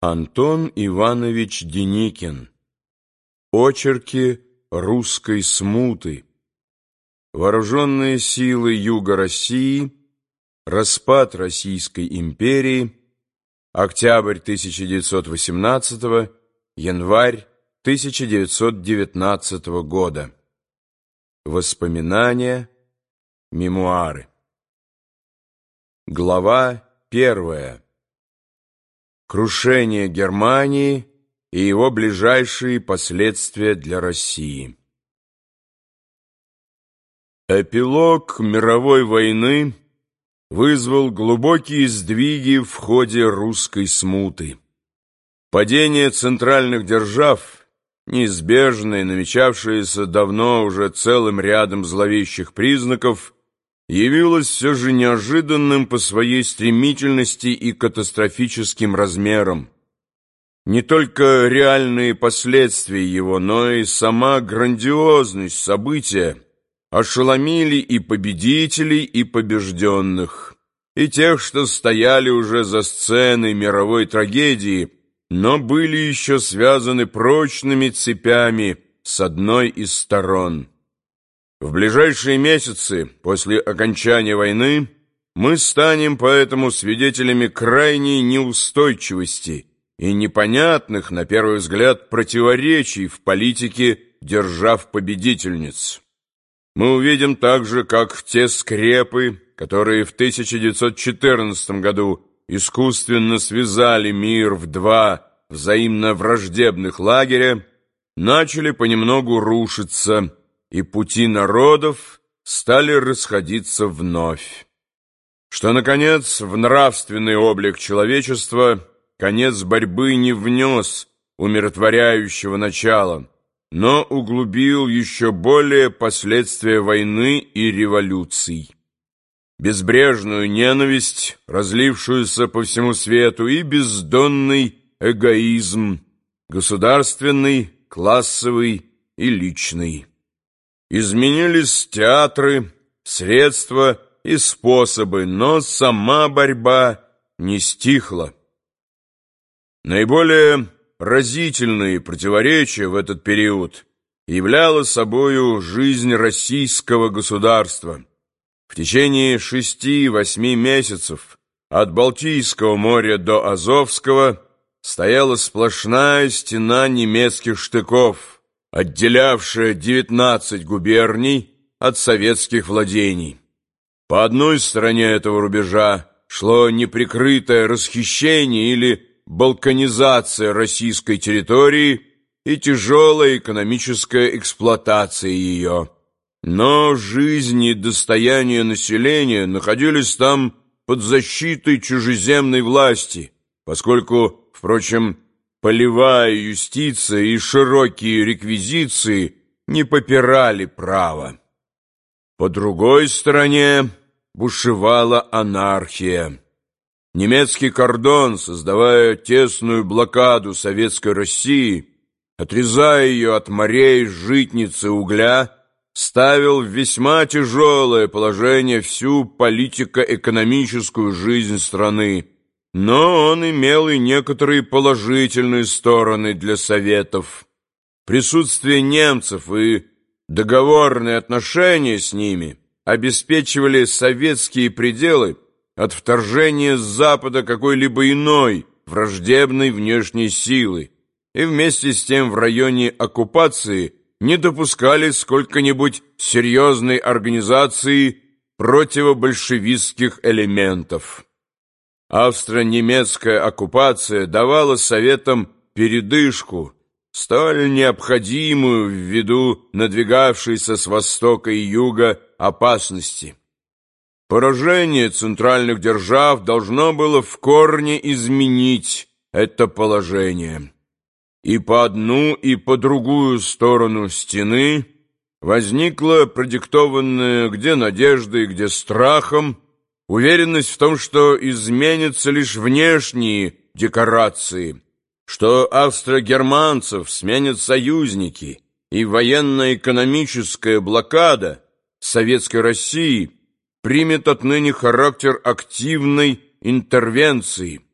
Антон Иванович Деникин. Очерки русской смуты. Вооруженные силы Юга России. Распад Российской империи. Октябрь 1918 январь 1919 года. Воспоминания. Мемуары. Глава первая. Крушение Германии и его ближайшие последствия для России. Эпилог мировой войны вызвал глубокие сдвиги в ходе русской смуты. Падение центральных держав, неизбежное, намечавшееся давно уже целым рядом зловещих признаков – явилось все же неожиданным по своей стремительности и катастрофическим размерам. Не только реальные последствия его, но и сама грандиозность события ошеломили и победителей, и побежденных, и тех, что стояли уже за сценой мировой трагедии, но были еще связаны прочными цепями с одной из сторон. В ближайшие месяцы после окончания войны мы станем поэтому свидетелями крайней неустойчивости и непонятных, на первый взгляд, противоречий в политике держав-победительниц. Мы увидим также, как те скрепы, которые в 1914 году искусственно связали мир в два взаимно враждебных лагеря, начали понемногу рушиться и пути народов стали расходиться вновь. Что, наконец, в нравственный облик человечества конец борьбы не внес умиротворяющего начала, но углубил еще более последствия войны и революций. Безбрежную ненависть, разлившуюся по всему свету, и бездонный эгоизм, государственный, классовый и личный. Изменились театры, средства и способы, но сама борьба не стихла. Наиболее разительные противоречия в этот период являла собою жизнь российского государства. В течение шести-восьми месяцев от Балтийского моря до Азовского стояла сплошная стена немецких штыков – отделявшая 19 губерний от советских владений. По одной стороне этого рубежа шло неприкрытое расхищение или балканизация российской территории и тяжелая экономическая эксплуатация ее. Но жизнь и достояние населения находились там под защитой чужеземной власти, поскольку, впрочем, Полевая юстиция и широкие реквизиции не попирали право. По другой стороне бушевала анархия. Немецкий кордон, создавая тесную блокаду советской России, отрезая ее от морей, житницы, угля, ставил в весьма тяжелое положение всю политико-экономическую жизнь страны, но он имел и некоторые положительные стороны для Советов. Присутствие немцев и договорные отношения с ними обеспечивали советские пределы от вторжения с Запада какой-либо иной враждебной внешней силы, и вместе с тем в районе оккупации не допускали сколько-нибудь серьезной организации противобольшевистских элементов. Австро-немецкая оккупация давала Советам передышку, столь необходимую ввиду надвигавшейся с востока и юга опасности. Поражение центральных держав должно было в корне изменить это положение. И по одну, и по другую сторону стены возникла продиктованная где надеждой, где страхом, Уверенность в том, что изменятся лишь внешние декорации, что австро-германцев сменят союзники, и военно-экономическая блокада Советской России примет отныне характер активной интервенции –